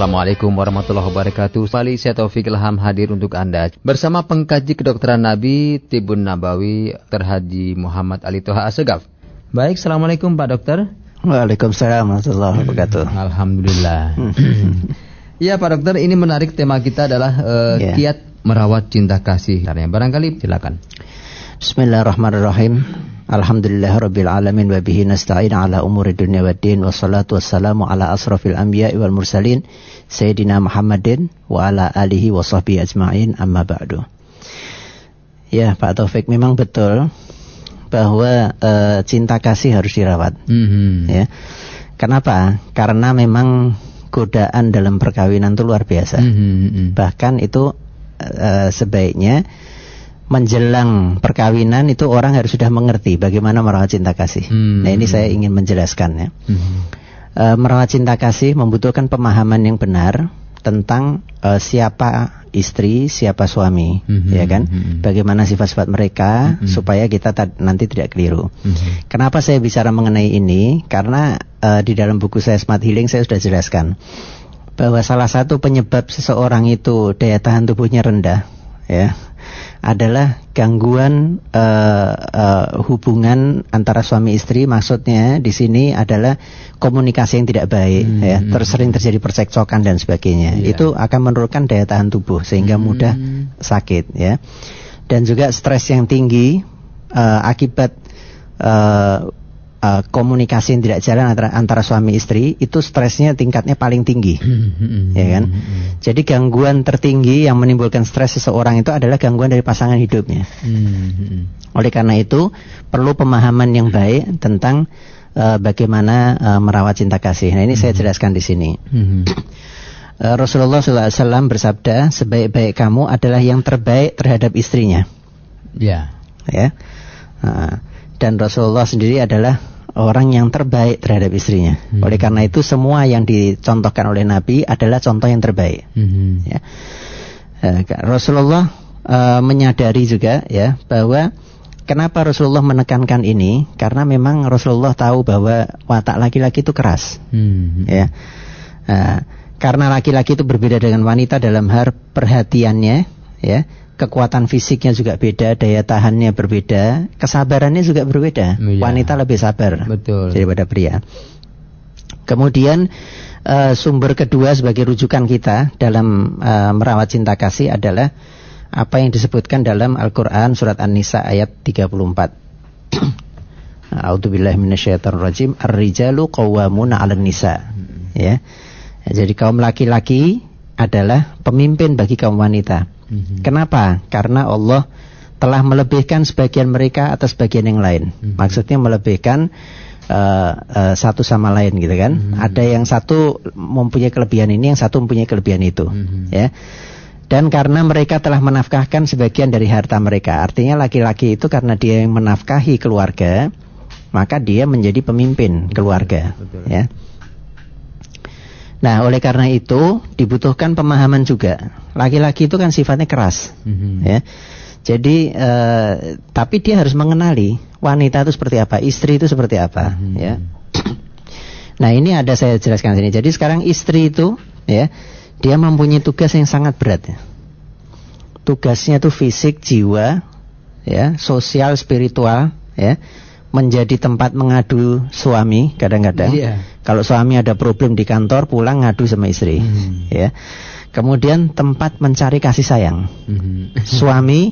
Assalamualaikum warahmatullahi wabarakatuh. Kembali saya Taufik Ilham hadir untuk Anda bersama pengkaji kedokteran Nabi Tibun Nabawi Terhaji Muhammad Ali Toha Asegaf. Baik, Assalamualaikum Pak Dokter. Waalaikumsalam warahmatullahi wabarakatuh. Alhamdulillah. Ya Pak Dokter, ini menarik tema kita adalah uh, Ya. kiat merawat cinta kasih. Barangkali silakan. Bismillahirrahmanirrahim. Alhamdulillah rabbil alamin wa bihi nasta'in ala umuri dunya waddin wassalatu wassalamu ala asrafil anbiya'i wal mursalin sayyidina Muhammadin wa ala alihi wa sahbihi ajma'in amma ba'du. Ya, Pak Taufik memang betul bahwa eh, cinta kasih harus dirawat. Mhm. Ya. Kenapa? Karena memang godaan dalam perkawinan itu luar biasa. Mhm, mhm. Bahkan itu eh, sebaiknya menjelang perkawinan itu orang harus sudah mengerti bagaimana merawat cinta kasih. Hmm. Nah ini saya ingin menjelaskan ya. Mhm. Eh, merawat cinta kasih membutuhkan pemahaman yang benar tentang eh, siapa istri, siapa suami, Mhm, ya kan? mhm. Bagaimana sifat-sifat mereka Mhm. supaya kita ta- nanti tidak keliru. Mhm. Kenapa saya bicara mengenai ini? Karena eh, di dalam buku saya Smart Healing saya sudah jelaskan bahwa salah satu penyebab seseorang itu daya tahan tubuhnya rendah, ya, adalah gangguan eh, eh, hubungan antara suami istri. Maksudnya di sini adalah komunikasi yang tidak baik, Hmm. ya, terus sering terjadi percekcokan dan sebagainya. Iya. Itu akan menurunkan daya tahan tubuh sehingga Hmm. mudah sakit, ya. Dan juga stres yang tinggi eh, akibat eh, komunikasi yang tidak jalan antara antara suami istri itu stresnya tingkatnya paling tinggi. Mhm. ya kan? jadi gangguan tertinggi yang menimbulkan stres seseorang itu adalah gangguan dari pasangan hidupnya. Oleh karena itu perlu pemahaman yang baik tentang eh, bagaimana eh, merawat cinta kasih. Nah ini saya jelaskan di sini. Eh, Rasulullah SAW bersabda sebaik-baik kamu adalah yang terbaik terhadap istrinya. Ya. ya. Nah, dan Rasulullah sendiri adalah orang yang terbaik terhadap istrinya. Hmm. Oleh karena itu semua yang dicontohkan oleh Nabi adalah contoh yang terbaik. Mhm. Ya. Eh, Rasulullah eh, menyadari juga ya bahwa kenapa Rasulullah menekankan ini karena memang Rasulullah tahu bahwa watak laki-laki itu keras. Mhm. Ya. Nah, karena laki-laki itu berbeda dengan wanita dalam hal perhatiannya, ya, kekuatan fisiknya juga beda, daya tahannya berbeda, kesabarannya juga berbeda. Iya. Wanita lebih sabar Betul. daripada pria. Kemudian eh, sumber kedua sebagai rujukan kita dalam eh, merawat cinta kasih adalah apa yang disebutkan dalam Al-Qur'an surat An-Nisa ayat 34. A'udzubillahi minasyaitonirrajim. Ar-rijalu qawwamuna 'alan nisa. Ya. Ya, Jadi kaum laki-laki adalah pemimpin bagi kaum wanita. Mhm. Kenapa? Karena Allah telah melebihkan sebagian mereka atas bagian yang lain. Mhm. Maksudnya melebihkan eh, eh, satu sama lain gitu kan. Mhm. Ada yang satu mempunyai kelebihan ini, yang satu mempunyai kelebihan itu. Ya. Dan karena mereka telah menafkahkan sebagian dari harta mereka, artinya laki-laki itu karena dia yang menafkahi keluarga, maka dia menjadi pemimpin keluarga. betul. Ya. Nah, oleh karena itu dibutuhkan pemahaman juga. Laki-laki itu kan sifatnya keras, Mhm. ya. Jadi, eh, tapi dia harus mengenali wanita itu seperti apa, istri itu seperti apa, Mhm. ya. Nah, ini ada saya jelaskan sini. Jadi sekarang istri itu, ya, dia mempunyai tugas yang sangat berat. Ya. Tugasnya itu fisik, jiwa, ya, sosial, spiritual, ya, menjadi tempat mengadu suami kadang-kadang. Iya. Kalau suami ada problem di kantor, pulang ngadu sama istri, Hmm. ya. Kemudian tempat mencari kasih sayang. Mhm. Suami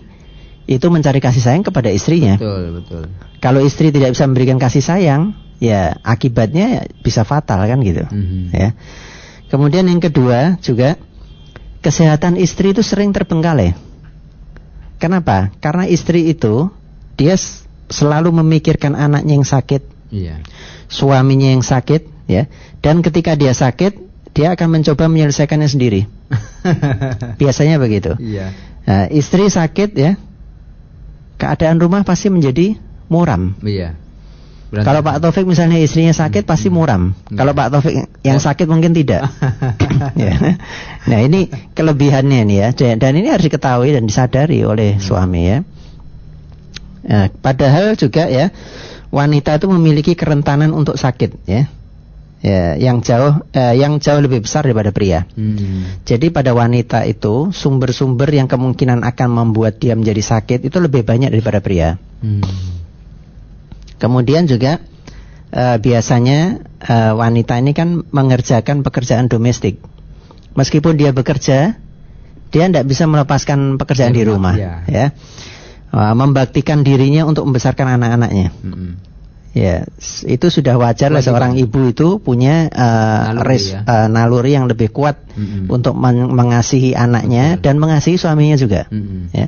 itu mencari kasih sayang kepada istrinya. Betul, betul. Kalau istri tidak bisa memberikan kasih sayang, ya akibatnya bisa fatal kan gitu. Mhm. Ya. Kemudian yang kedua juga kesehatan istri itu sering terbengkalai. Kenapa? Karena istri itu dia selalu memikirkan anaknya yang sakit, Iya. suaminya yang sakit, ya. Dan ketika dia sakit, dia akan mencoba menyelesaikannya sendiri. Biasanya begitu. Iya. Nah, istri sakit ya, keadaan rumah pasti menjadi muram. Iya. Kalau Pak Taufik misalnya istrinya sakit pasti muram. Hmm. Kalau Pak Taufik yang Oh. sakit mungkin tidak. ya. Nah ini kelebihannya nih ya. Dan dan ini harus diketahui dan disadari oleh Hmm. suami ya. Nah, padahal juga ya wanita itu memiliki kerentanan untuk sakit ya. Ya yang jauh eh, yang jauh lebih besar daripada pria. Hmm. Jadi pada wanita itu sumber-sumber yang kemungkinan akan membuat dia menjadi sakit itu lebih banyak daripada pria. Hmm. Kemudian juga eh, biasanya eh, wanita ini kan mengerjakan pekerjaan domestik. Meskipun dia bekerja, dia tidak bisa melepaskan pekerjaan Di di rumah, rumah, ya. ya. Membaktikan dirinya untuk membesarkan anak-anaknya. Hmm. Ya, itu sudah wajar lah seorang ibu itu punya eh, Naluri, res- ya. eh, naluri yang lebih kuat Mm-mm. untuk men- mengasihi anaknya Betul. dan mengasihi suaminya juga. Mm-mm. Ya.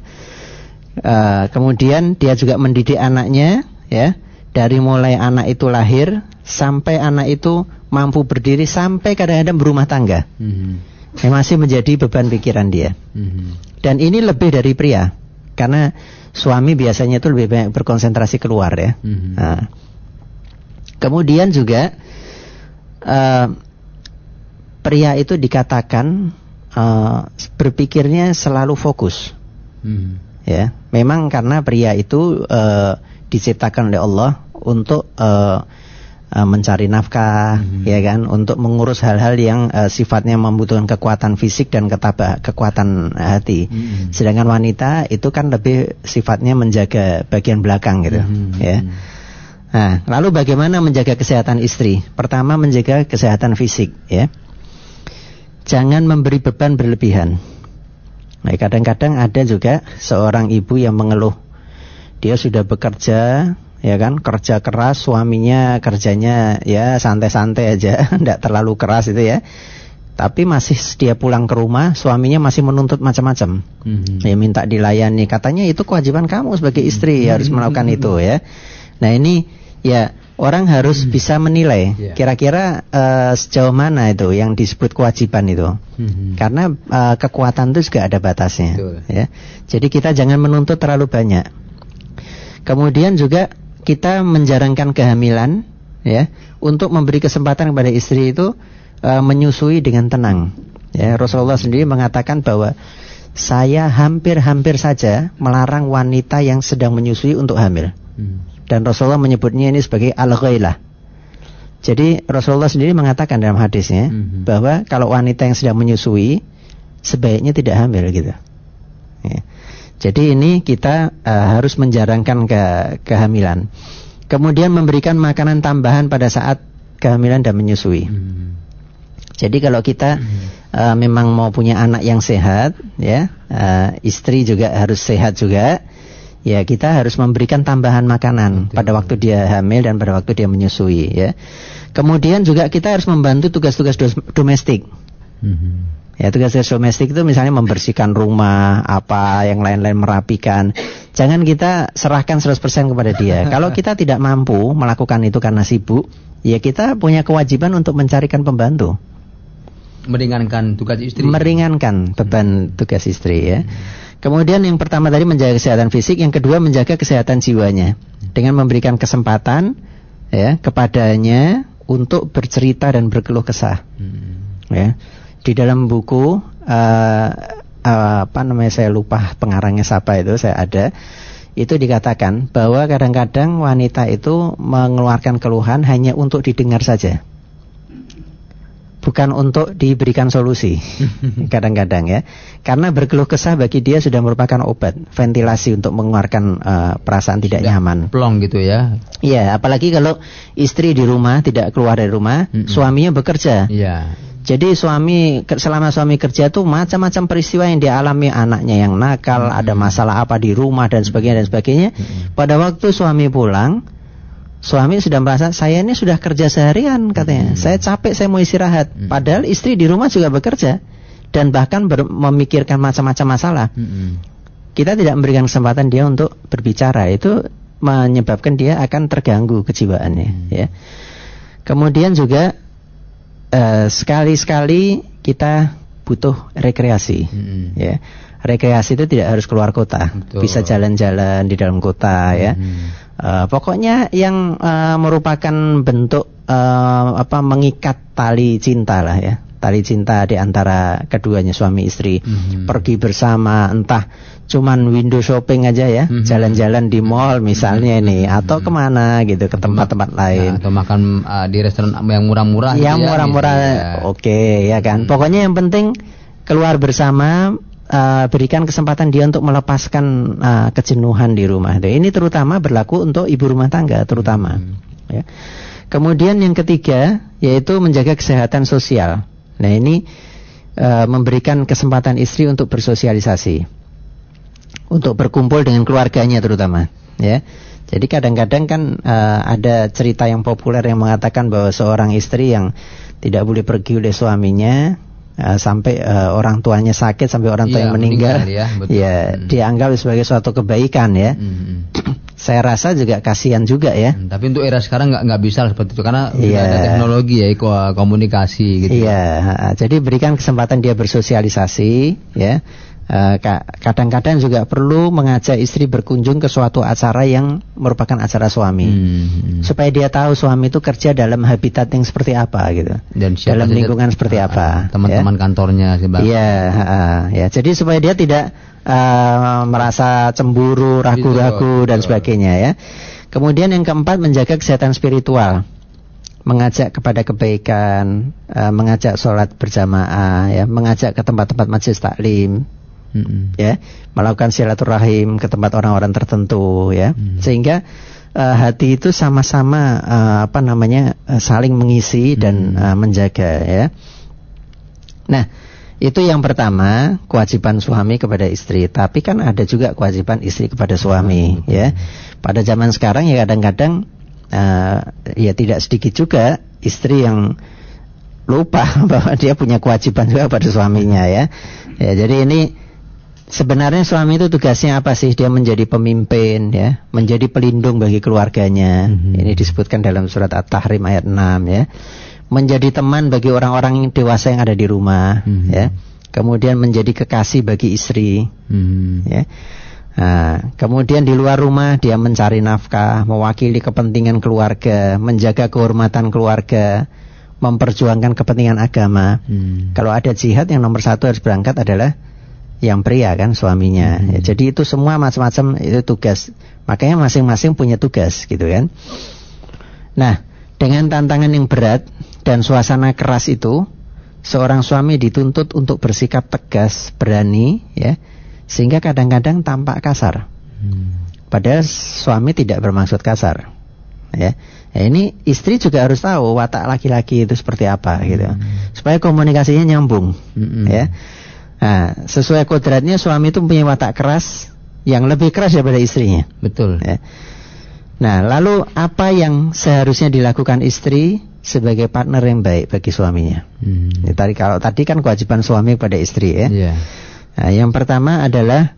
Eh, kemudian dia juga mendidik anaknya, ya, dari mulai anak itu lahir sampai anak itu mampu berdiri sampai kadang-kadang berumah tangga. Hmm. Yang masih menjadi beban pikiran dia. Hmm. Dan ini lebih dari pria, karena suami biasanya itu lebih banyak berkonsentrasi keluar ya. Mhm. Nah, kemudian juga eh, pria itu dikatakan eh, berpikirnya selalu fokus, Hmm. ya. Memang karena pria itu eh, diciptakan oleh Allah untuk eh, mencari nafkah, Mhm. ya kan, untuk mengurus hal-hal yang eh, sifatnya membutuhkan kekuatan fisik dan ketaba- kekuatan hati. Mhm. Sedangkan wanita itu kan lebih sifatnya menjaga bagian belakang gitu, Mhm. ya. Nah, lalu bagaimana menjaga kesehatan istri? Pertama menjaga kesehatan fisik, ya. Jangan memberi beban berlebihan. Nah, kadang-kadang ada juga seorang ibu yang mengeluh. Dia sudah bekerja, ya kan, kerja keras, suaminya kerjanya ya santai-santai aja, tidak terlalu keras itu ya. Tapi masih dia pulang ke rumah, suaminya masih menuntut macam-macam. Hmm. Ya minta dilayani. Katanya itu kewajiban kamu sebagai istri harus melakukan itu ya. Nah ini ya orang harus bisa menilai Ya. kira-kira eh, sejauh mana itu yang disebut kewajiban itu. Hmm. Karena eh, kekuatan itu juga ada batasnya. Betul. Ya. Jadi kita jangan menuntut terlalu banyak. Kemudian juga kita menjarangkan kehamilan ya untuk memberi kesempatan kepada istri itu eh, menyusui dengan tenang. Ya, Rasulullah sendiri mengatakan bahwa saya hampir-hampir saja melarang wanita yang sedang menyusui untuk hamil. Hmm. Dan Rasulullah menyebutnya ini sebagai al-ghailah. Jadi Rasulullah sendiri mengatakan dalam hadisnya Mhm. bahwa kalau wanita yang sedang menyusui sebaiknya tidak hamil gitu. Ya. Jadi ini kita eh, harus menjarangkan ke kehamilan. Kemudian memberikan makanan tambahan pada saat kehamilan dan menyusui. Hmm. Jadi kalau kita eh, memang mau punya anak yang sehat, ya eh, istri juga harus sehat juga. Ya kita harus memberikan tambahan makanan Betul. pada waktu dia hamil dan pada waktu dia menyusui. Ya. Kemudian juga kita harus membantu tugas-tugas domestik. Hmm. Ya tugas-tugas domestik itu misalnya membersihkan rumah, apa yang lain-lain merapikan. Jangan kita serahkan 100% kepada dia. Kalau kita tidak mampu melakukan itu karena sibuk, ya kita punya kewajiban untuk mencarikan pembantu. Meringankan tugas istri. Meringankan beban tugas istri ya. Kemudian yang pertama tadi menjaga kesehatan fisik, yang kedua menjaga kesehatan jiwanya. Dengan memberikan kesempatan ya kepadanya untuk bercerita dan berkeluh kesah. Hmm. ya. Di dalam buku eh, eh, apa namanya saya lupa pengarangnya siapa itu saya ada itu dikatakan bahwa kadang-kadang wanita itu mengeluarkan keluhan hanya untuk didengar saja bukan untuk diberikan solusi kadang-kadang ya karena berkeluh kesah bagi dia sudah merupakan obat ventilasi untuk mengeluarkan eh, perasaan tidak Sudah nyaman Plong gitu ya. Iya, apalagi kalau istri di rumah tidak keluar dari rumah, Mm-mm. suaminya bekerja. Iya. Jadi suami selama suami kerja tuh macam-macam peristiwa yang dialami anaknya yang nakal, ada masalah apa di rumah dan sebagainya dan sebagainya. Mm-mm. Pada waktu suami pulang, suami sudah merasa saya ini sudah kerja seharian katanya. Mm. Saya capek, saya mau istirahat. Mm. Padahal istri di rumah juga bekerja dan bahkan memikirkan macam-macam masalah. Hmm. Kita tidak memberikan kesempatan dia untuk berbicara. Itu menyebabkan dia akan terganggu kejiwaannya, Hmm. ya. Kemudian juga eh, sekali-sekali kita butuh rekreasi. Hmm. Ya, rekreasi itu tidak harus keluar kota, Betul. bisa jalan-jalan di dalam kota ya. Hmm. Eh, pokoknya yang eh, merupakan bentuk eh, apa mengikat tali cinta lah ya. tali cinta di antara keduanya suami istri. Mhm. Pergi bersama entah cuman window shopping aja ya, Mhm. jalan-jalan di mall misalnya ini atau ke mana gitu ke tempat-tempat lain. Nah, atau makan uh, di restoran yang murah-murah gitu yang ya, murah-murah gitu ya. oke ya kan. Pokoknya yang penting keluar bersama uh, berikan kesempatan dia untuk melepaskan uh, kejenuhan di rumah. Ini terutama berlaku untuk ibu rumah tangga terutama. Ya. Kemudian yang ketiga yaitu menjaga kesehatan sosial. Nah ini uh, memberikan kesempatan istri untuk bersosialisasi, untuk berkumpul dengan keluarganya terutama. Ya. Jadi kadang-kadang kan uh, ada cerita yang populer yang mengatakan bahwa seorang istri yang tidak boleh pergi oleh suaminya uh, sampai uh, orang tuanya sakit sampai orang tua Iya, yang meninggal, meninggal ya, betul. ya Hmm. dianggap sebagai suatu kebaikan ya. Mhm. Saya rasa juga kasihan juga ya. Hmm, Tapi untuk era sekarang nggak nggak bisa seperti itu karena Iya. ada teknologi ya ko- komunikasi gitu. Iya, jadi berikan kesempatan dia bersosialisasi, ya. Eh, ka- Kadang-kadang juga perlu mengajak istri berkunjung ke suatu acara yang merupakan acara suami, Hmm. supaya dia tahu suami itu kerja dalam habitat yang seperti apa gitu, Dan siapa dalam lingkungan seperti Ah, apa, Teman-teman kantornya sih, ya. Bang. Iya, ya. Jadi supaya dia tidak eh, merasa cemburu, ragu-ragu Betul, dan sebagainya ya. Kemudian yang keempat menjaga kesehatan spiritual mengajak kepada kebaikan, eh, mengajak sholat berjamaah, ya, mengajak ke tempat-tempat majelis taklim, Mhm. ya, melakukan silaturahim ke tempat orang-orang tertentu, ya, Hmm. sehingga eh, hati itu sama-sama eh, apa namanya eh, saling mengisi dan Hmm. eh, menjaga, ya. Nah, itu yang pertama kewajiban suami kepada istri. Tapi kan ada juga kewajiban istri kepada suami, ya. Pada zaman sekarang ya kadang-kadang eh, ya tidak sedikit juga istri yang lupa bahwa dia punya kewajiban juga pada suaminya ya. Ya, jadi ini sebenarnya suami itu tugasnya apa sih? Dia menjadi pemimpin ya, menjadi pelindung bagi keluarganya. Mhm. Ini disebutkan dalam surat At-Tahrim ayat 6 ya. Menjadi teman bagi orang-orang yang dewasa yang ada di rumah Mhm. ya. Kemudian menjadi kekasih bagi istri Mhm. ya. Nah, kemudian di luar rumah dia mencari nafkah, mewakili kepentingan keluarga, menjaga kehormatan keluarga, memperjuangkan kepentingan agama. Hmm. Kalau ada jihad yang nomor satu harus berangkat adalah yang pria kan suaminya. Hmm. Ya, jadi itu semua macam-macam itu tugas. Makanya masing-masing punya tugas gitu kan. Nah, dengan tantangan yang berat dan suasana keras itu, seorang suami dituntut untuk bersikap tegas, berani, ya, sehingga kadang-kadang tampak kasar. Hmm. Padahal suami tidak bermaksud kasar. Ya. Ya, ini istri juga harus tahu watak laki-laki itu seperti apa gitu. Supaya komunikasinya nyambung, Mm-mm. ya. Nah, sesuai kodratnya suami itu punya watak keras yang lebih keras daripada istrinya. Betul. Ya. Nah, lalu apa yang seharusnya dilakukan istri sebagai partner yang baik bagi suaminya? Hmm. Ya, tadi kalau tadi kan kewajiban suami pada istri ya. Iya. Nah, yang pertama adalah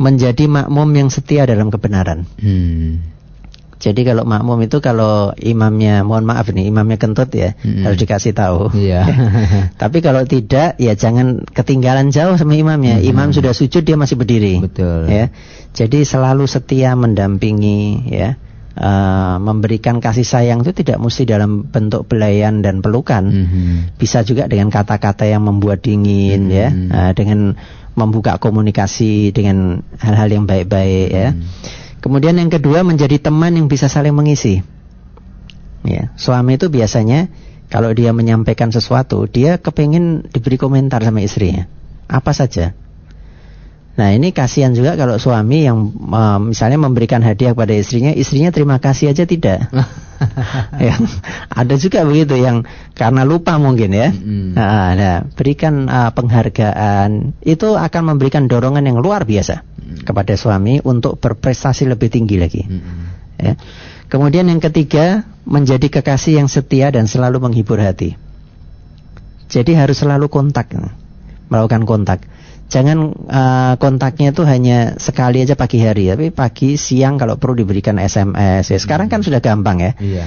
menjadi makmum yang setia dalam kebenaran. Hmm. Jadi kalau makmum itu kalau imamnya, mohon maaf nih, imamnya kentut ya, Mm-mm. harus dikasih tahu. Iya. Tapi kalau tidak, ya jangan ketinggalan jauh sama imamnya. Mm-mm. Imam sudah sujud, dia masih berdiri. Betul. Ya, jadi selalu setia mendampingi, ya, Eh, memberikan kasih sayang itu tidak mesti dalam bentuk belayan dan pelukan. Mhm. Bisa juga dengan kata-kata yang membuat dingin, ya, Hmm. Eh, dengan membuka komunikasi dengan hal-hal yang baik-baik, ya. Hmm. Kemudian yang kedua menjadi teman yang bisa saling mengisi. Ya, suami itu biasanya kalau dia menyampaikan sesuatu, dia kepingin diberi komentar sama istrinya. Apa saja. Nah ini kasihan juga kalau suami yang eh, misalnya memberikan hadiah kepada istrinya, istrinya terima kasih aja tidak. ya, ada juga begitu yang karena lupa mungkin ya. Nah, nah, berikan eh, penghargaan itu akan memberikan dorongan yang luar biasa kepada suami untuk berprestasi lebih tinggi lagi. Mhm. Ya. Kemudian yang ketiga menjadi kekasih yang setia dan selalu menghibur hati. Jadi harus selalu kontak, melakukan kontak. Jangan eh, kontaknya itu hanya sekali aja pagi hari, tapi pagi, siang kalau perlu diberikan SMS. Ya. Sekarang kan sudah gampang ya. Iya.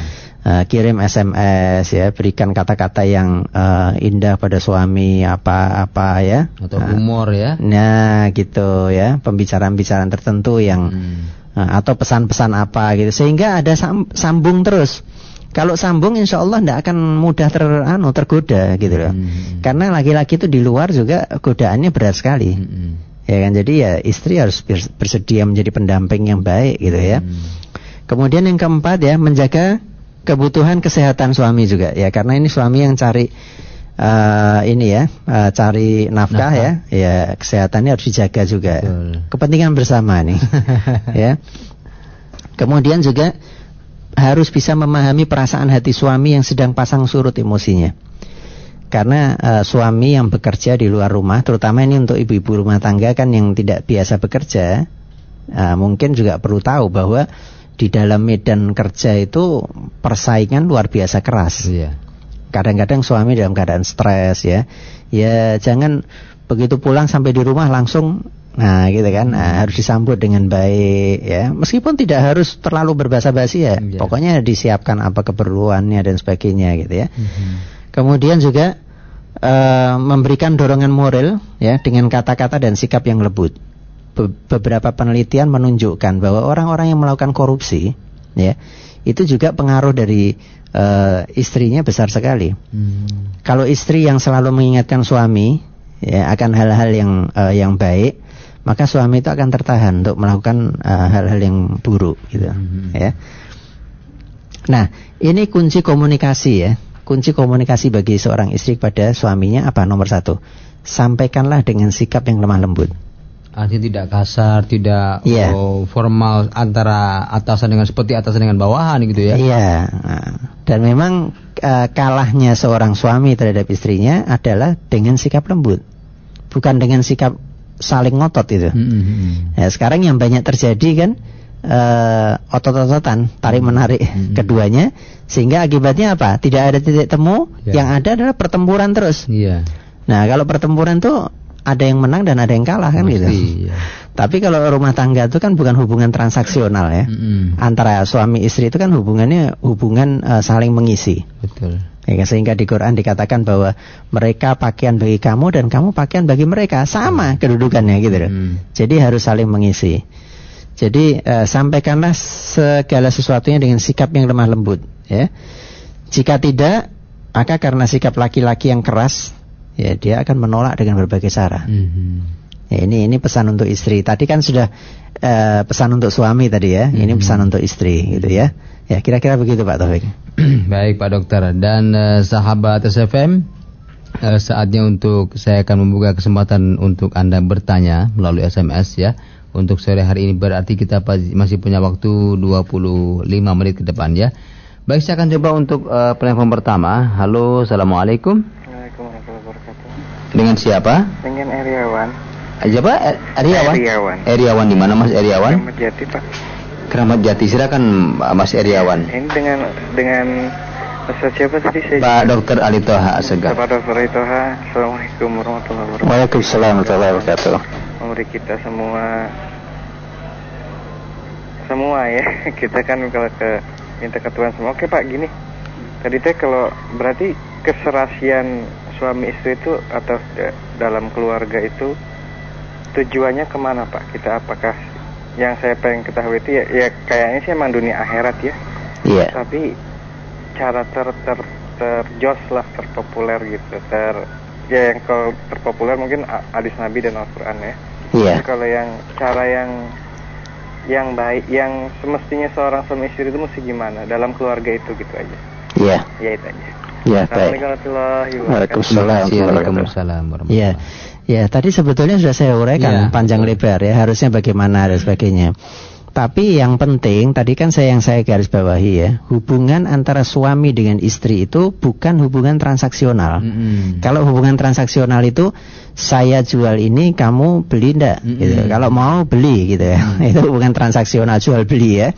Eh, kirim SMS ya, berikan kata-kata yang eh, indah pada suami apa-apa ya. Atau Nah, humor ya. Nah, gitu ya, pembicaraan-pembicaraan tertentu yang Hmm. Nah, atau pesan-pesan apa gitu sehingga ada sam- sambung terus Kalau sambung insya Allah tidak akan mudah ter, anu, tergoda gitu loh. Hmm. Karena laki-laki itu di luar juga godaannya berat sekali. Hmm. Ya kan jadi ya istri harus bersedia menjadi pendamping yang baik gitu ya. Hmm. Kemudian yang keempat ya menjaga kebutuhan kesehatan suami juga ya karena ini suami yang cari uh, ini ya uh, cari nafkah, nafkah ya ya kesehatannya harus dijaga juga Betul. kepentingan bersama nih ya kemudian juga harus bisa memahami perasaan hati suami yang sedang pasang surut emosinya. Karena uh, suami yang bekerja di luar rumah terutama ini untuk ibu-ibu rumah tangga kan yang tidak biasa bekerja uh, mungkin juga perlu tahu bahwa di dalam medan kerja itu persaingan luar biasa keras. Iya. Kadang-kadang suami dalam keadaan stres ya. Ya jangan begitu pulang sampai di rumah langsung nah gitu kan nah, harus disambut dengan baik ya meskipun tidak harus terlalu berbahasa basi ya yeah. pokoknya disiapkan apa keperluannya dan sebagainya gitu ya mm-hmm. kemudian juga uh, memberikan dorongan moral ya dengan kata-kata dan sikap yang lembut Be beberapa penelitian menunjukkan bahwa orang-orang yang melakukan korupsi ya itu juga pengaruh dari uh, istrinya besar sekali. Hmm. Kalau istri yang selalu mengingatkan suami ya akan hal-hal yang uh, yang baik, maka suami itu akan tertahan untuk melakukan eh, hal-hal uh, yang buruk gitu hmm. ya. Nah, ini kunci komunikasi ya. Kunci komunikasi bagi seorang istri kepada suaminya apa nomor satu? Sampaikanlah dengan sikap yang lemah lembut. Artinya tidak kasar, tidak yeah. oh, formal antara atasan dengan seperti atasan dengan bawahan gitu ya. Iya. Yeah. Dan memang uh, kalahnya seorang suami terhadap istrinya adalah dengan sikap lembut. Bukan dengan sikap saling ngotot itu. Mm -hmm. ya, sekarang yang banyak terjadi kan uh, otot-ototan, tarik menarik mm -hmm. keduanya sehingga akibatnya apa? Tidak ada titik temu, yeah. yang ada adalah pertempuran terus. Yeah. Nah, kalau pertempuran tuh ada yang menang dan ada yang kalah kan Mesti, gitu. Iya. Tapi kalau rumah tangga itu kan bukan hubungan transaksional ya. Mm-hmm. Antara suami istri itu kan hubungannya hubungan uh, saling mengisi. Betul. Ya, sehingga di Quran dikatakan bahwa mereka pakaian bagi kamu dan kamu pakaian bagi mereka sama mm. kedudukannya gitu loh. Mm. Jadi harus saling mengisi. Jadi uh, sampaikanlah segala sesuatunya dengan sikap yang lemah lembut ya. Jika tidak maka karena sikap laki-laki yang keras ya dia akan menolak dengan berbagai cara. Mm-hmm. Ya, ini ini pesan untuk istri. Tadi kan sudah uh, pesan untuk suami tadi ya. Mm-hmm. Ini pesan untuk istri gitu ya. Ya kira-kira begitu Pak Taufik. Baik Pak Dokter dan uh, sahabat SFM uh, eh, saatnya untuk saya akan membuka kesempatan untuk anda bertanya melalui SMS ya. Untuk sore hari ini berarti kita masih punya waktu 25 menit ke depan ya. Baik saya akan coba untuk uh, penelpon pertama. Halo, assalamualaikum. Dengan siapa? Dengan Eriawan. Siapa? Eriawan. Eriawan. Eriawan di mana Mas Eriawan? Keramat Jati Pak. Keramat Jati. Silakan Mas Eriawan. Ini dengan dengan Ustaz siapa tadi saya? Pak Dokter Ali Toha Asegaf. Pak Dokter Ali Toha. Assalamualaikum warahmatullahi wabarakatuh. Waalaikumsalam warahmatullahi wabarakatuh. Memberi kita semua semua ya kita kan kalau ke minta ke Tuhan semua. Oke Pak gini. Tadi teh kalau berarti keserasian suami istri itu atau dalam keluarga itu tujuannya ke mana Pak? Kita apakah yang saya pengen ketahui itu ya, ya kayaknya sih emang dunia akhirat ya. Iya. Yeah. Tapi cara ter ter terjos lah terpopuler gitu ter ya yang kalau terpopuler mungkin hadis Nabi dan Al-Quran ya. Iya. Yeah. Kalau yang cara yang yang baik yang semestinya seorang suami istri itu mesti gimana dalam keluarga itu gitu aja. Iya. Yeah. Ya itu aja. Ya, baik. Waalaikumsalam. Waalaikumsalam. Ya. Ya, tadi sebetulnya sudah saya uraikan ya, panjang lebar ya, harusnya bagaimana dan sebagainya. Tapi yang penting tadi kan saya yang saya garis bawahi ya, hubungan antara suami dengan istri itu bukan hubungan transaksional. Mm -hmm. Kalau hubungan transaksional itu saya jual ini kamu beli ndak mm -hmm. gitu. Kalau mau beli gitu ya. Mm -hmm. itu hubungan transaksional jual beli ya.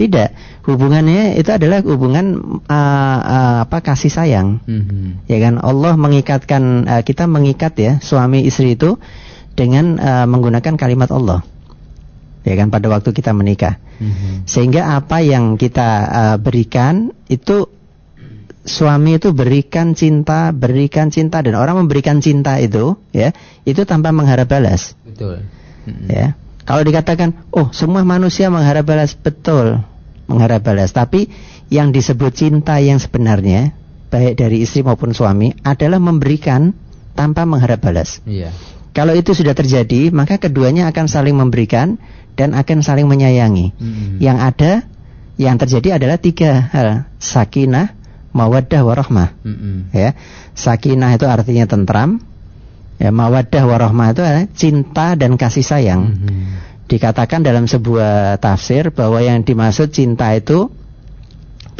Tidak. Hubungannya itu adalah hubungan uh, uh, apa kasih sayang. Mm-hmm. ya kan? Allah mengikatkan uh, kita mengikat ya suami istri itu dengan uh, menggunakan kalimat Allah. Ya kan? Pada waktu kita menikah. Mm-hmm. sehingga apa yang kita uh, berikan itu suami itu berikan cinta berikan cinta dan orang memberikan cinta itu ya itu tanpa mengharap balas. Betul. Mm-hmm. ya kalau dikatakan oh semua manusia mengharap balas betul mengharap balas. Tapi yang disebut cinta yang sebenarnya baik dari istri maupun suami adalah memberikan tanpa mengharap balas. Iya. Kalau itu sudah terjadi, maka keduanya akan saling memberikan dan akan saling menyayangi. Mm-mm. Yang ada, yang terjadi adalah tiga hal: sakinah, mawaddah, warahmah. Mm-mm. Ya, sakinah itu artinya tentram. Ya, mawaddah, warahmah itu cinta dan kasih sayang. Mhm. Dikatakan dalam sebuah tafsir bahwa yang dimaksud cinta itu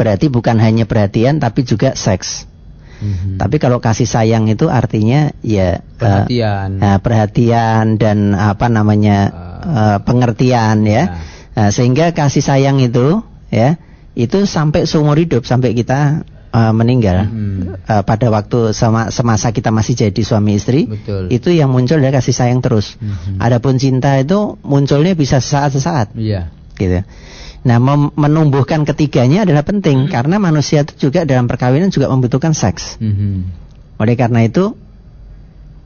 berarti bukan hanya perhatian tapi juga seks. Mhm. Tapi kalau kasih sayang itu artinya ya eh, perhatian. Nah, perhatian dan apa namanya eh, pengertian ya. Ya. Nah, sehingga kasih sayang itu ya itu sampai seumur hidup sampai kita eh, meninggal. Mhm. Eh, pada waktu sama, semasa kita masih jadi suami istri Betul. itu yang muncul adalah kasih sayang terus. Mhm. Adapun cinta itu munculnya bisa sesaat-sesaat Iya. gitu. Nah, menumbuhkan ketiganya adalah penting karena manusia itu juga dalam perkawinan juga membutuhkan seks. Mhm. Oleh karena itu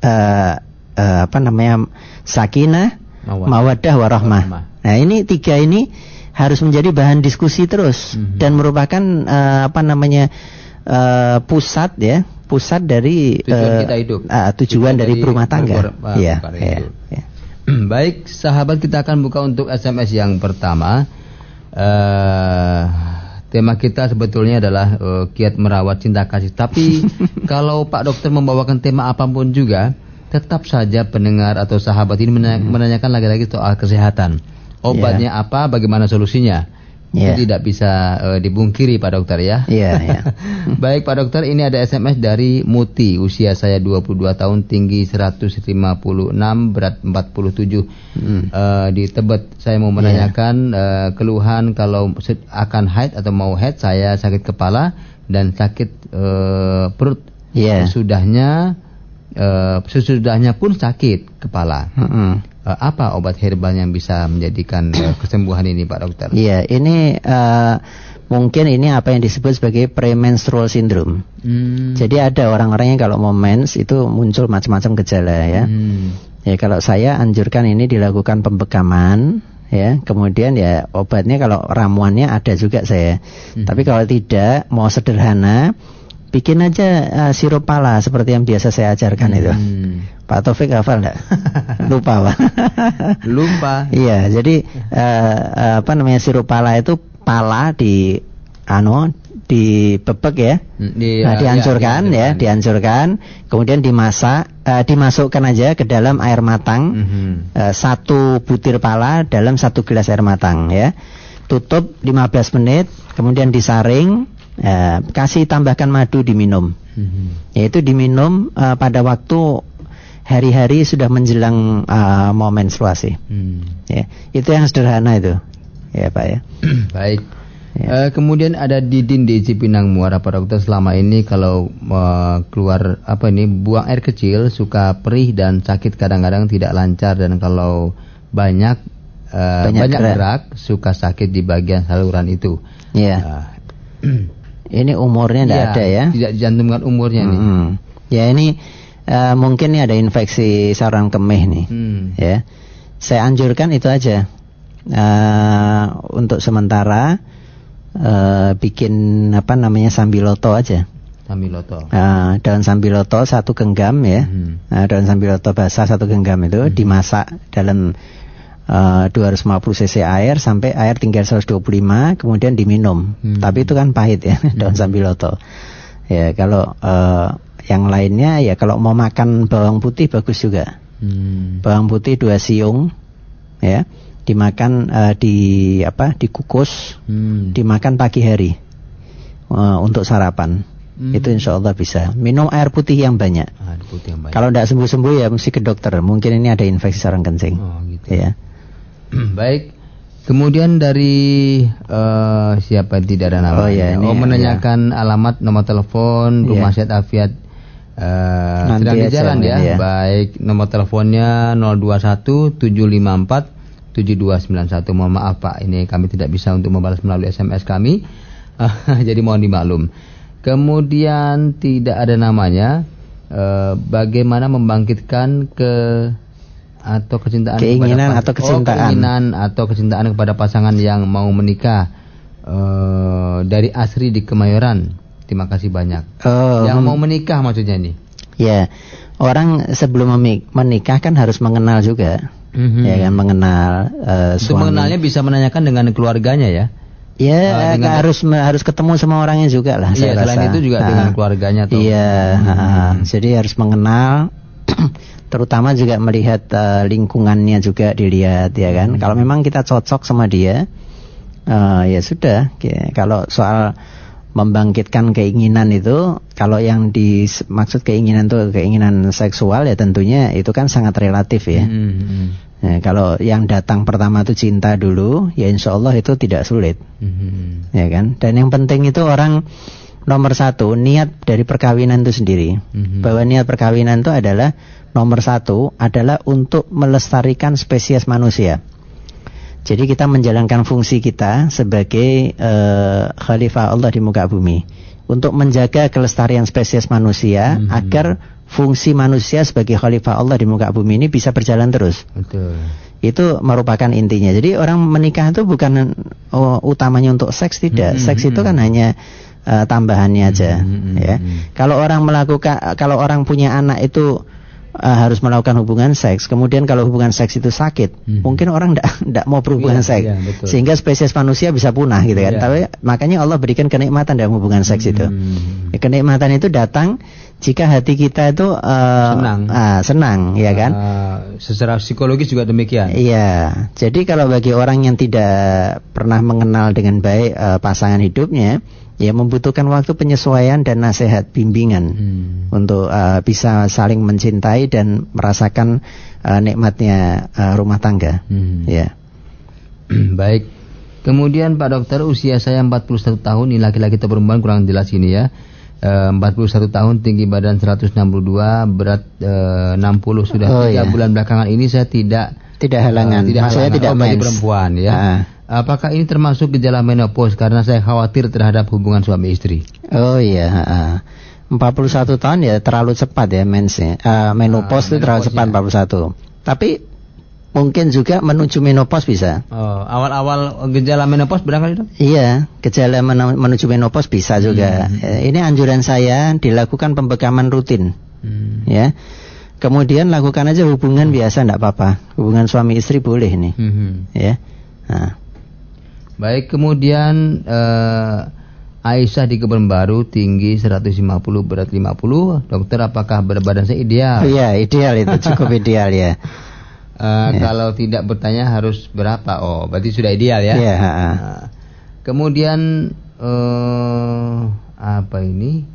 eh eh, apa namanya sakinah, warahmah. Warahmah. Nah ini tiga ini harus menjadi bahan diskusi terus Mhm. dan merupakan eh, apa namanya eh, pusat ya pusat dari Tujuan eh, kita hidup. ah, tujuan, Tujuan dari dari rumah tangga. perkara iya, itu. iya. Baik, sahabat kita akan buka untuk SMS yang pertama. eh tema kita sebetulnya adalah eh, kiat merawat cinta kasih. Tapi kalau Pak Dokter membawakan tema apa pun juga, tetap saja pendengar atau sahabat ini Hmm. menanyakan lagi-lagi soal kesehatan. Obatnya apa? Bagaimana solusinya? Ya. Itu tidak bisa eh, dibungkiri Pak Dokter ya. Iya, iya. Baik Pak Dokter, ini ada SMS dari Muti. Usia saya 22 tahun, tinggi 156, berat 47. Hmm. Eh, di Tebet saya mau menanyakan eh, keluhan kalau akan haid atau mau haid saya sakit kepala dan sakit eh, perut. Iya. Sesudahnya eh, sesudahnya pun sakit kepala. Mm-mm. Eh, apa obat herbal yang bisa menjadikan eh, kesembuhan ini Pak Dokter? Iya, ini eh, mungkin ini apa yang disebut sebagai premenstrual syndrome. Hmm. Jadi ada orang-orang yang kalau mau mens itu muncul macam-macam gejala ya. Hmm. Ya kalau saya anjurkan ini dilakukan pembekaman ya. Kemudian ya obatnya kalau ramuannya ada juga saya. Hmm. Tapi kalau tidak mau sederhana bikin aja eh, sirup pala seperti yang biasa saya ajarkan itu. Hmm. Pak Taufik hafal enggak? Lupa, Pak. Lupa. Iya, jadi eh, eh, apa namanya sirup pala itu pala di anu dibebek ya. Di, Nah, ya, dihancurkan ya, dihancurkan. dihancurkan, kemudian dimasak, eh, dimasukkan aja ke dalam air matang. Mhm. Eh, satu butir pala dalam satu gelas air matang ya. Tutup 15 menit, kemudian disaring, eh, kasih tambahkan madu diminum. Mhm. Yaitu diminum eh, pada waktu hari-hari sudah menjelang eh, mau menstruasi. Hmm. Ya, itu yang sederhana itu. Ya, Pak ya. Baik. Ya. Eh, kemudian ada Didin di Cipinang Muara Pak Dokter selama ini kalau eh, keluar apa ini buang air kecil suka perih dan sakit kadang-kadang tidak lancar dan kalau banyak eh, Banyak banyak, gerak. gerak. suka sakit di bagian saluran itu. Ya. Ah, Ini umurnya tidak iya, ada ya. Tidak dicantumkan umurnya nih. Mm-mm. Ya ini eh, mungkin ini ada infeksi saluran kemih nih. Hmm. Ya. Saya anjurkan itu aja. Eh, untuk sementara eh, bikin apa namanya sambiloto aja. Samiloto. Eh, daun sambiloto satu genggam ya. Hmm. Eh, daun sambiloto basah satu genggam itu dimasak dalam eh, 250 cc air sampai air tinggal 125 kemudian diminum. Hmm. Tapi itu kan pahit ya daun sambiloto. Ya kalau eh, yang lainnya ya kalau mau makan bawang putih bagus juga. Hmm. Bawang putih dua siung ya dimakan eh, di apa dikukus Hmm. dimakan pagi hari eh, untuk sarapan. Hmm. Itu insya Allah bisa. Minum air putih yang banyak. Putih yang banyak. Kalau tidak sembuh-sembuh ya mesti ke dokter. Mungkin ini ada infeksi saluran kencing. Oh, gitu. Ya. Baik. Kemudian dari eh, siapa yang tidak ada nama? Oh, ya, ini oh ya, menanyakan alamat nomor telepon Rumah Ya. Sehat Afiat eh, Nanti sedang di jalan ya. ya. Baik, nomor teleponnya 021 754 7291. Mohon maaf Pak, ini kami tidak bisa untuk membalas melalui SMS kami. Jadi mohon dimaklum. Kemudian tidak ada namanya. eh, bagaimana membangkitkan ke atau kecintaan Keinginan kepada atau oh, kecintaan. keinginan atau kecintaan kepada pasangan yang mau menikah eh, dari Asri di Kemayoran. Terima kasih banyak. Oh, Yang hmm. mau menikah maksudnya nih. Ya, orang sebelum menikah kan harus mengenal juga, Mhm. ya kan mengenal suami. mengenalnya bisa menanyakan dengan keluarganya ya. Ya Eh, dengan- harus harus ketemu sama orangnya juga lah. Iya, saya selain rasa. itu juga Ah. dengan keluarganya tuh. Iya, Hmm. ah. jadi harus mengenal, terutama juga melihat eh, lingkungannya juga dilihat ya kan. Hmm. Kalau memang kita cocok sama dia, eh, ya sudah. Ya, Kalau soal membangkitkan keinginan itu, kalau yang dimaksud keinginan itu keinginan seksual ya tentunya itu kan sangat relatif ya. Mhm. Ya, kalau yang datang pertama itu cinta dulu, ya insya Allah itu tidak sulit, Mhm. ya kan. Dan yang penting itu orang nomor satu niat dari perkawinan itu sendiri, Mhm. bahwa niat perkawinan itu adalah nomor satu adalah untuk melestarikan spesies manusia. Jadi kita menjalankan fungsi kita sebagai eh, khalifah Allah di muka bumi untuk menjaga kelestarian spesies manusia Mhm. agar fungsi manusia sebagai khalifah Allah di muka bumi ini bisa berjalan terus. Betul. Itu merupakan intinya. Jadi orang menikah itu bukan oh, utamanya untuk seks tidak. Mhm, Seks itu mhm. kan hanya eh, tambahannya aja Mhm, ya. mhm. Kalau orang melakukan kalau orang punya anak itu eh, harus melakukan hubungan seks, kemudian kalau hubungan seks itu sakit, Mhm. mungkin orang tidak mau berhubungan Iya, seks, betul. sehingga spesies manusia bisa punah gitu kan. Iya. Tapi makanya Allah berikan kenikmatan dalam hubungan seks itu. Mhm. Ya, kenikmatan itu datang jika hati kita itu eh, Senang. ah, senang, ya kan? Ah, secara psikologis juga demikian. Iya, jadi kalau bagi orang yang tidak pernah mengenal dengan baik eh, pasangan hidupnya, ya membutuhkan waktu penyesuaian dan nasihat bimbingan Hmm. untuk eh, bisa saling mencintai dan merasakan eh, nikmatnya eh, rumah tangga. Hmm. Ya. Baik. Kemudian Pak Dokter usia saya 41 tahun ini laki-laki atau perempuan kurang jelas ini ya. Eh, 41 tahun tinggi badan 162 berat eh, 60 sudah Oh, tiga iya. bulan belakangan ini saya tidak Tidak halangan. eh, tidak halangan. tidak oh, perempuan ya. Ah. Apakah ini termasuk gejala menopause karena saya khawatir terhadap hubungan suami istri? Oh iya, ah. 41 tahun ya terlalu cepat ya mensnya. Eh, menopause Ah, itu terlalu menopause cepat ya. 41. Tapi mungkin juga menuju menopause bisa. Oh, awal-awal gejala menopause barangkali dok? Iya, gejala men- menuju menopause bisa juga. Hmm. Eh, Ini anjuran saya dilakukan pembekaman rutin, Hmm. ya. Kemudian lakukan aja hubungan biasa, enggak apa-apa. Hubungan suami istri boleh nih, Hmm. ya. Nah, Baik, kemudian eh, Aisyah di Kebun Baru tinggi 150 berat 50. Dokter apakah berat badan saya ideal? iya ideal itu, cukup ideal ya. Eh, Kalau tidak bertanya harus berapa? Oh, berarti sudah ideal ya. Iya. Nah, kemudian eh apa ini?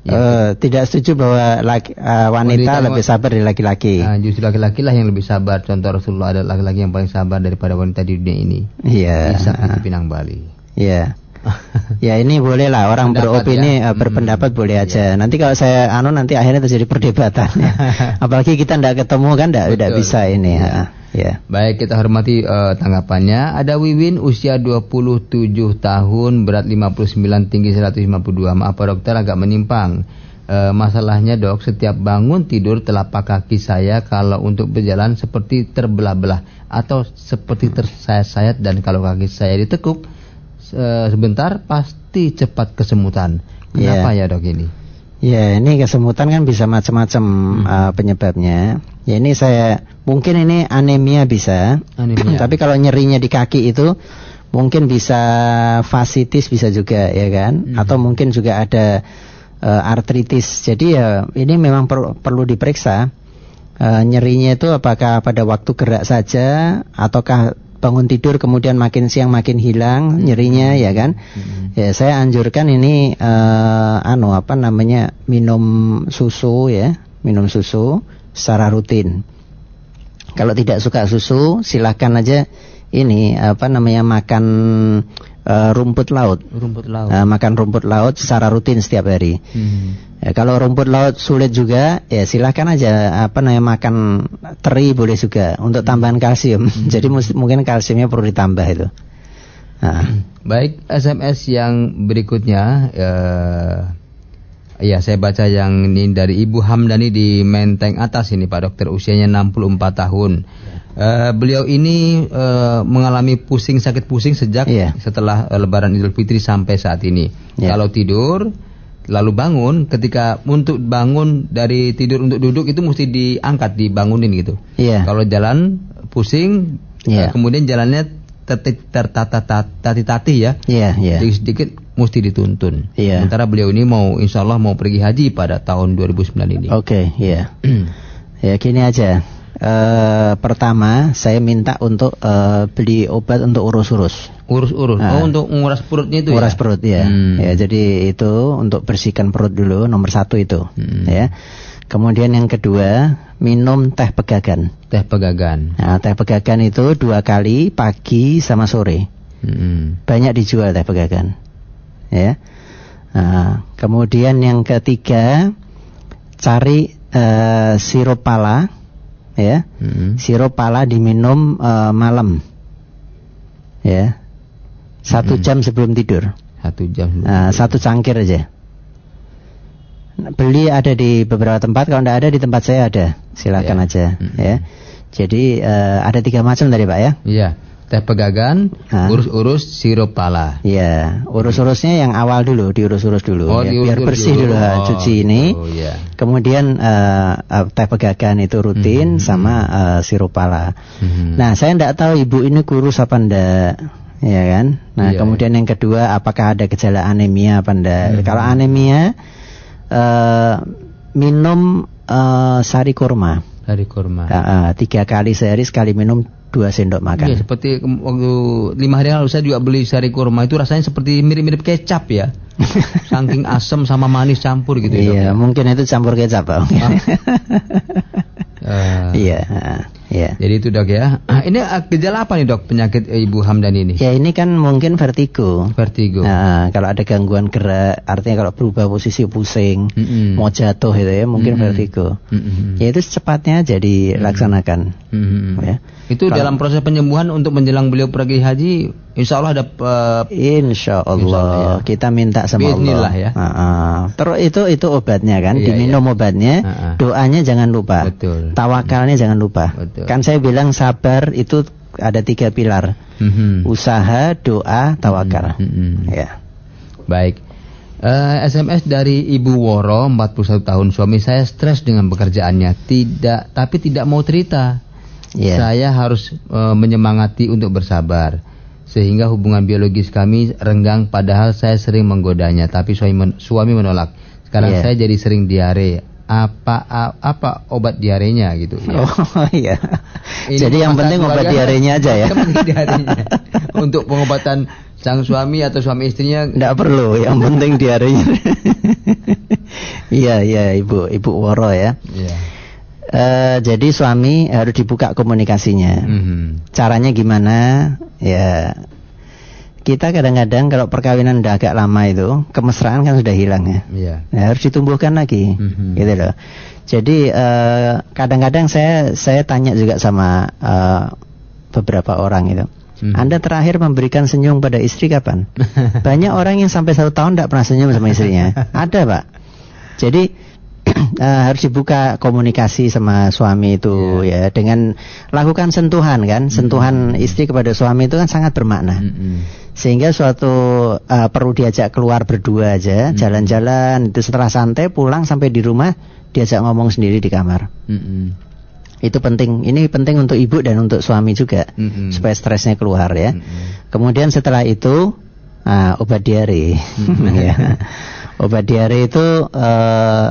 Ya, Eh, tidak setuju bahwa laki- eh, wanita Wanita- lebih sabar dari laki-laki. nah, justru laki-laki lah yang lebih sabar. Contoh Rasulullah adalah laki-laki yang paling sabar daripada wanita di dunia ini. Iya. Isa ha. di Pinang Bali. Iya. Ya ini boleh lah orang Pendapat beropini ya. eh, berpendapat Hmm, boleh iya. aja. Nanti kalau saya anu nanti akhirnya terjadi perdebatan. Apalagi kita tidak ketemu kan tidak tidak bisa ini. Iya. Ya. Baik, kita hormati eh, tanggapannya. Ada Wiwin usia 27 tahun, berat 59, tinggi 152. Maaf Pak Dokter agak menyimpang. Eh, masalahnya dok, setiap bangun tidur telapak kaki saya kalau untuk berjalan seperti terbelah-belah atau seperti tersayat-sayat dan kalau kaki saya ditekuk eh, sebentar pasti cepat kesemutan. Kenapa ya dok ini? Ya ini kesemutan kan bisa macam-macam eh, penyebabnya. Ya ini saya mungkin ini anemia bisa. Anemia. Tapi kalau nyerinya di kaki itu mungkin bisa fascitis bisa juga ya kan? Mhm. Atau mungkin juga ada eh, artritis. Jadi ya ini memang per- perlu diperiksa. Eh, nyerinya itu apakah pada waktu gerak saja ataukah bangun tidur kemudian makin siang makin hilang nyerinya ya kan? Mhm. Ya saya anjurkan ini eh, anu apa namanya minum susu ya, minum susu secara rutin. Kalau tidak suka susu, silahkan aja ini apa namanya makan eh, rumput laut. Rumput laut. Eh, makan rumput laut secara rutin setiap hari. Mhm. Ya, kalau rumput laut sulit juga, ya silahkan aja apa namanya makan teri boleh juga untuk tambahan kalsium. Jadi mus- mungkin kalsiumnya perlu ditambah itu. Nah, Baik, SMS yang berikutnya eh, Iya, saya baca yang ini dari Ibu Hamdani di Menteng Atas ini Pak Dokter, usianya 64 tahun. Uh, beliau ini uh, mengalami pusing sakit pusing sejak Iya. setelah uh, Lebaran Idul Fitri sampai saat ini. Iya. Kalau tidur lalu bangun, ketika untuk bangun dari tidur untuk duduk itu mesti diangkat, dibangunin gitu. Iya. Kalau jalan pusing, Iya. uh, kemudian jalannya tertati- tertata-tati ya. Iya, iya. Sedikit-sedikit mesti dituntun. Iya. Sementara beliau ini mau insya Allah mau pergi haji pada tahun 2009 ini. Oke, iya. Ya gini aja. Eh, pertama, saya minta untuk eh, beli obat untuk urus-urus. Urus-urus. Ah. Oh untuk nguras perutnya itu Uras ya? perut ya. Hmm. Ya, jadi itu untuk bersihkan perut dulu nomor satu itu. Hmm. Ya. Kemudian yang kedua, minum teh pegagan. Teh pegagan. Nah, teh pegagan itu dua kali pagi sama sore. Hmm. Banyak dijual teh pegagan. Ya. Nah, kemudian yang ketiga, cari eh, sirup pala. Ya. Hmm. Sirup pala diminum eh, malam. Ya. Satu Hmm. jam sebelum tidur. Satu jam. Nah, satu cangkir aja. Beli ada di beberapa tempat, kalau tidak ada di tempat saya ada. Silakan Ya. aja, Mm-mm. ya. Jadi eh, ada tiga macam tadi pak ya. Iya. Teh pegagan, urus-urus sirup pala. Ya, urus-urusnya yang awal dulu, diurus-urus dulu, Oh, ya. diurus-urus biar bersih dulu. dulu, Oh, cuci ini. Oh iya. Kemudian eh, eh, teh pegagan itu rutin Hmm. sama eh, sirup pala. Hmm. Nah, saya tidak tahu ibu ini kurus apa ndak, ya kan? Nah, Iya, kemudian yang kedua, apakah ada gejala anemia apa ndak? Hmm. Kalau anemia, eh, minum eh, sari kurma. Dari kurma. Ah, ah, tiga kali sehari sekali minum dua sendok makan. Iya, seperti waktu lima hari lalu saya juga beli sari kurma itu rasanya seperti mirip-mirip kecap ya. Saking asam sama manis campur gitu ya. dok, Iya, ya. mungkin itu campur kecap, Pak. Eh, Iya, ah, iya. Jadi itu dok ya. Ini eh, gejala apa nih dok penyakit eh, Ibu Hamdan ini? Ya ini kan mungkin vertigo. Vertigo. Nah, kalau ada gangguan gerak, artinya kalau berubah posisi pusing, Mm-mm. mau jatuh itu ya, mungkin Mm-mm. vertigo. Mm-mm. Ya itu secepatnya jadi laksanakan. Mm-mm. Ya. Itu Kalau- dalam proses penyembuhan untuk menjelang beliau pergi haji, insya Allah ada eh, Insya Allah Insya Allah, ya. kita minta sama Bismillah, Allah. ya. Ah, ah. Terus itu itu obatnya kan, Iya, diminum obatnya, Ah, ah. doanya jangan lupa, Betul. tawakalnya jangan lupa. Betul. Kan saya bilang sabar itu ada tiga pilar, mhm. usaha, doa, tawakal. Mhm. Ya. Baik. Eh, SMS dari Ibu Woro, 41 tahun. Suami saya stres dengan pekerjaannya, tidak tapi tidak mau cerita. Iya. Saya harus eh, menyemangati untuk bersabar. Sehingga hubungan biologis kami renggang padahal saya sering menggodanya, tapi suami men- suami menolak. Sekarang Iya. saya jadi sering diare. Apa apa obat diarenya gitu ya. Oh iya. Ini Jadi yang penting obat diarenya aja ya. Diarenya. Untuk pengobatan sang suami atau suami istrinya Tidak perlu, yang penting diarenya. Iya iya ibu ibu Woro ya. Iya. Eh, jadi suami harus dibuka komunikasinya. Mhm. Caranya gimana? Ya kita kadang-kadang kalau perkawinan udah agak lama itu kemesraan kan sudah hilang ya. Iya. Ya, harus ditumbuhkan lagi, Mhm. gitu loh. Jadi eh, kadang-kadang saya saya tanya juga sama eh, beberapa orang itu. Mhm. Anda terakhir memberikan senyum pada istri kapan? Banyak orang yang sampai satu tahun tidak pernah senyum sama istrinya. Ada pak. Jadi eh, harus dibuka komunikasi sama suami itu ya. Dengan lakukan sentuhan kan, sentuhan istri kepada suami itu kan sangat bermakna. Mhm. sehingga suatu uh, perlu diajak keluar berdua aja jalan-jalan. Itu setelah santai pulang sampai di rumah diajak ngomong sendiri di kamar. Mhm. itu penting. Ini penting untuk ibu dan untuk suami juga Mhm. supaya stresnya keluar ya. Mhm. kemudian setelah itu ah, obat diare. Ya. obat diare itu eh,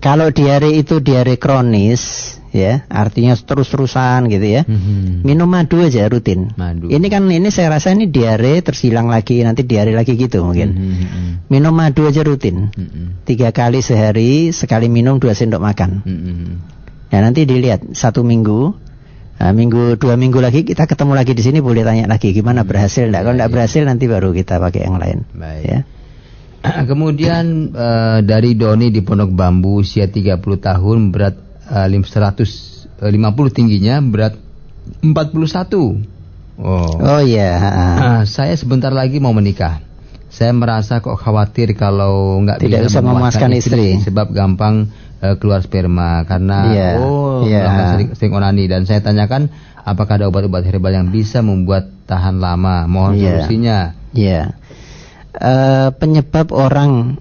kalau diare itu diare kronis ya artinya terus-terusan gitu ya Mhm. minum madu aja rutin. Madu. Ini kan ini saya rasa ini diare terus hilang lagi nanti diare lagi gitu mungkin. Mhm. Minum madu aja rutin. Mhm. Tiga kali sehari, sekali minum dua sendok makan. Mhm. Ya nanti dilihat satu minggu, nah, minggu dua minggu lagi kita ketemu lagi di sini boleh tanya lagi gimana berhasil enggak. Kalau enggak iya. berhasil nanti baru kita pakai yang lain. Baik. Ya. Kemudian eh, dari Doni di Pondok Bambu usia 30 tahun berat eh, lim- 150 tingginya berat 41. Oh. Oh iya. ha, ha. Ah, saya sebentar lagi mau menikah. Saya merasa kok khawatir kalau nggak Tidak bisa memuaskan istri. sebab gampang uh, keluar sperma karena Iya, oh iya. melakukan sering, sering onani dan saya tanyakan apakah ada obat-obat herbal yang bisa membuat tahan lama. Mohon Iya. solusinya. Ya. Eh, penyebab orang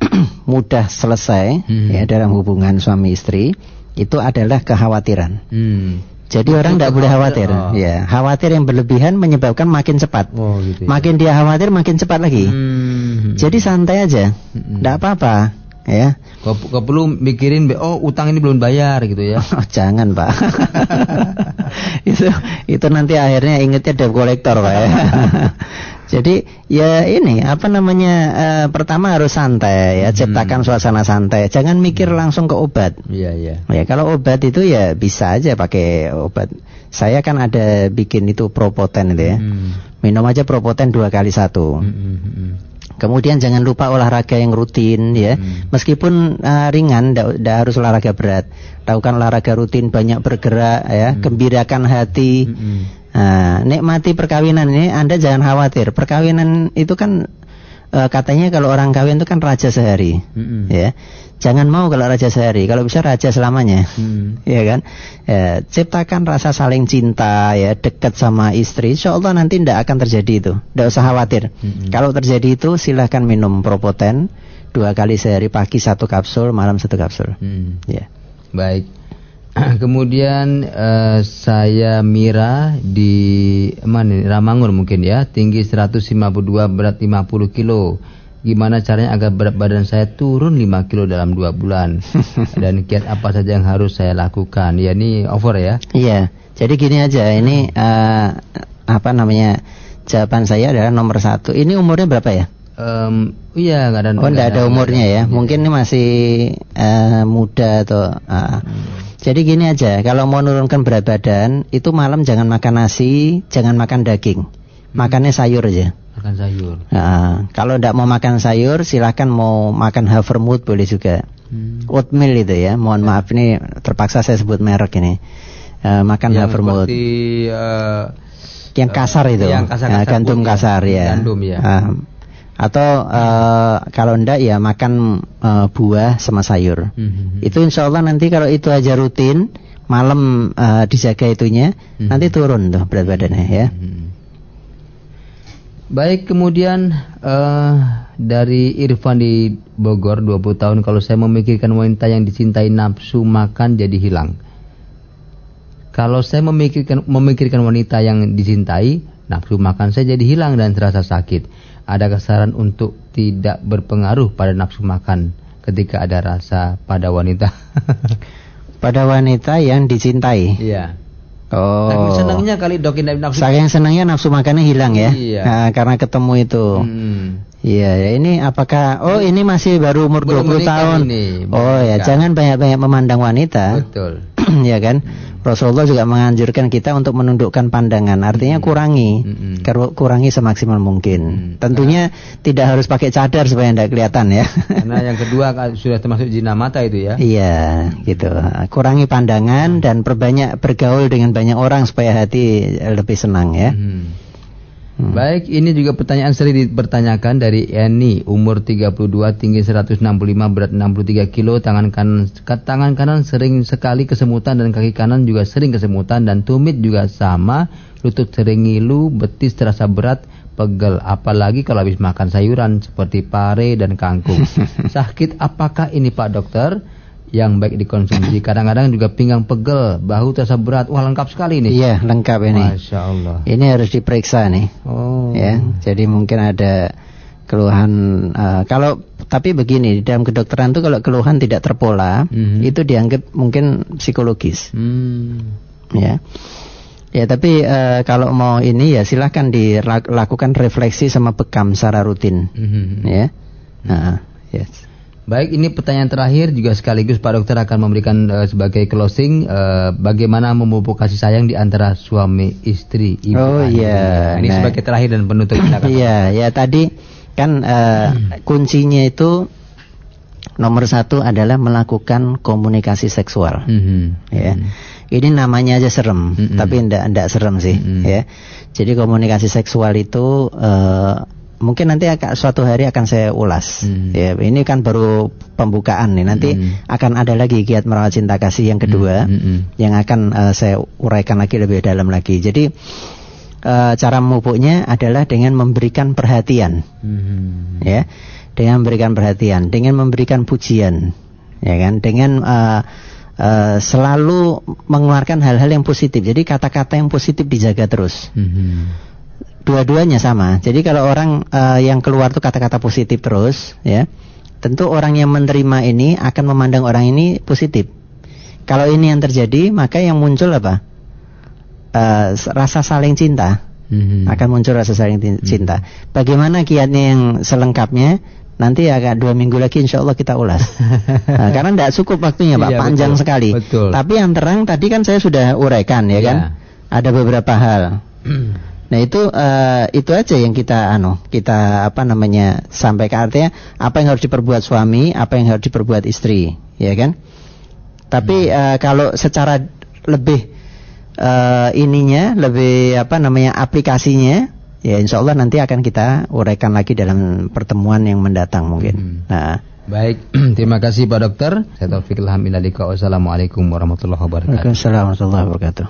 mudah selesai Hmm. ya dalam hubungan suami istri itu adalah kekhawatiran. Hmm. Jadi orang tidak boleh khawatir. Oh. Ya, khawatir yang berlebihan menyebabkan makin cepat. Oh gitu. ya. Makin dia khawatir makin cepat lagi. Hmm. Jadi santai aja. Hmm. Tidak apa-apa, ya. Kau, kau perlu mikirin oh utang ini belum bayar gitu ya. Oh, jangan, Pak. itu itu nanti akhirnya ingetnya debt collector, Pak ya. Jadi ya ini apa namanya eh, pertama harus santai ya, ciptakan suasana santai. Jangan mikir langsung ke obat. Iya iya. Ya kalau obat itu ya bisa aja pakai obat. Saya kan ada bikin itu propoten itu ya. Hmm. Minum aja propoten dua kali satu. Hmm, hmm, hmm. Kemudian jangan lupa olahraga yang rutin ya. Hmm. Meskipun uh, ringan, tidak harus olahraga berat. Lakukan olahraga rutin, banyak bergerak ya, gembirakan hati. Hmm. Nah, nikmati perkawinan ini Anda jangan khawatir. Perkawinan itu kan eh, katanya kalau orang kawin itu kan raja sehari. Hmm. Ya. Jangan mau kalau raja sehari, kalau bisa raja selamanya. Hmm. Ya kan? Ya, ciptakan rasa saling cinta ya, dekat sama istri. Insya Allah nanti tidak akan terjadi itu. Tidak usah khawatir. Mm-mm. Kalau terjadi itu silahkan minum propoten dua kali sehari pagi satu kapsul, malam satu kapsul. Hmm. Ya. Baik. Kemudian eh, saya Mira di mana nih? Ramangun mungkin ya, tinggi 152 berat 50 kilo. Gimana caranya agar berat badan saya turun 5 kilo dalam dua bulan? Dan kiat apa saja yang harus saya lakukan? Ya ini over ya. Iya. Jadi gini aja, ini eh, apa namanya? Jawaban saya adalah nomor satu. Ini umurnya berapa ya? Em, iya nggak ada. Oh, tidak ada umurnya ya. Iya. Mungkin ini masih eh, muda atau. ah. Jadi gini aja, kalau mau menurunkan berat badan, itu malam jangan makan nasi, jangan makan daging, makannya sayur aja. makan sayur. Nah, kalau tidak mau makan sayur, silahkan mau makan havermut boleh juga. Hmm. Oatmeal itu ya, mohon maaf ini terpaksa saya sebut merek ini. Eh, makan Yang havermut. seperti eh, yang kasar itu, yang kasar-kasar Ya, gandum pun ya. kasar ya. Gandum ya. Ah. Atau eh, kalau ndak ya makan eh, buah sama sayur. hmm. Itu insya Allah nanti kalau itu aja rutin, malam eh, dijaga itunya, Mhm. nanti turun tuh berat badannya ya. Hmm. Baik, kemudian eh, dari Irfan di Bogor 20 tahun kalau saya memikirkan wanita yang dicintai nafsu makan jadi hilang. Kalau saya memikirkan memikirkan wanita yang dicintai, nafsu makan saya jadi hilang dan terasa sakit. Ada kesaran untuk tidak berpengaruh pada nafsu makan ketika ada rasa pada wanita. Pada wanita yang dicintai. Iya. Oh. Tapi senangnya kali dok ini nafsu. Saking senangnya nafsu makannya hilang ya. Iya. Nah, karena ketemu itu. Hmm. Iya, ya ini apakah oh ini masih baru umur Belum 20 menikah tahun. ini, oh ya, jangan banyak-banyak memandang wanita. Betul. ya kan? Rasulullah juga menganjurkan kita untuk menundukkan pandangan. Artinya kurangi. Mm-mm. Keru- Kurangi semaksimal mungkin. Mm. Tentunya tidak harus pakai cadar supaya tidak kelihatan ya. Karena yang kedua kan sudah termasuk zina mata itu ya. Iya, gitu. Kurangi pandangan dan perbanyak bergaul dengan banyak orang supaya hati lebih senang ya. Hmm. Hmm. Baik, ini juga pertanyaan sering dipertanyakan dari Eni, umur 32, tinggi 165, berat 63 kilo, tangan kanan tangan kanan sering sekali kesemutan dan kaki kanan juga sering kesemutan dan tumit juga sama, lutut sering ngilu, betis terasa berat, pegel, apalagi kalau habis makan sayuran seperti pare dan kangkung. Sakit apakah ini Pak Dokter? Yang baik dikonsumsi. Kadang-kadang juga pinggang pegel, bahu terasa berat. Wah lengkap sekali ini. Iya, lengkap ini. Masya Allah. Ini harus diperiksa nih. Oh. ya jadi mungkin ada keluhan eh, kalau tapi begini di dalam kedokteran tuh kalau keluhan tidak terpola Mhm. itu dianggap mungkin psikologis Hmm. ya ya tapi eh, kalau mau ini ya silahkan dilakukan refleksi sama bekam secara rutin Mhm. ya nah yes. Baik, ini pertanyaan terakhir juga sekaligus Pak Dokter akan memberikan eh, sebagai closing eh, bagaimana memupuk kasih sayang di antara suami istri. Ibu Oh, iya. Ini Nah. sebagai terakhir dan penutup kita akan. Iya, ya tadi kan eh, kuncinya itu nomor satu adalah melakukan komunikasi seksual. Mhm. ya. Ini namanya aja serem, Mm-mm. tapi ndak ndak serem sih, Mm-mm. ya. Jadi komunikasi seksual itu eh, mungkin nanti akan, suatu hari akan saya ulas. Hmm. Ya, ini kan baru pembukaan nih. Nanti Hmm. akan ada lagi giat merawat cinta kasih yang kedua Hmm, hmm, hmm. yang akan eh, saya uraikan lagi lebih dalam lagi. Jadi eh, cara memupuknya adalah dengan memberikan perhatian, Hmm. ya, dengan memberikan perhatian, dengan memberikan pujian, ya kan, dengan eh, eh, selalu mengeluarkan hal-hal yang positif. Jadi kata-kata yang positif dijaga terus. Hmm. Dua-duanya sama. Jadi kalau orang eh, yang keluar tuh kata-kata positif terus, ya, tentu orang yang menerima ini akan memandang orang ini positif. Kalau ini yang terjadi, maka yang muncul apa? Eh, rasa saling cinta Hmm. akan muncul rasa saling cinta. Bagaimana kiatnya yang selengkapnya? Nanti agak dua minggu lagi insya Allah kita ulas. Nah, karena tidak cukup waktunya Pak, Iya, panjang betul. sekali. Betul. Tapi yang terang tadi kan saya sudah uraikan ya Iya. kan. Ada beberapa hal. Nah itu eh, itu aja yang kita anu kita apa namanya sampaikan artinya apa yang harus diperbuat suami, apa yang harus diperbuat istri, ya kan? Tapi eh, kalau secara lebih eh, ininya, lebih apa namanya aplikasinya, ya insya Allah nanti akan kita uraikan lagi dalam pertemuan yang mendatang mungkin. Hmm. Nah, Baik, terima kasih Pak Dokter. Saya Taufik Ilham. Wassalamualaikum warahmatullahi wabarakatuh. Waalaikumsalam warahmatullahi wabarakatuh.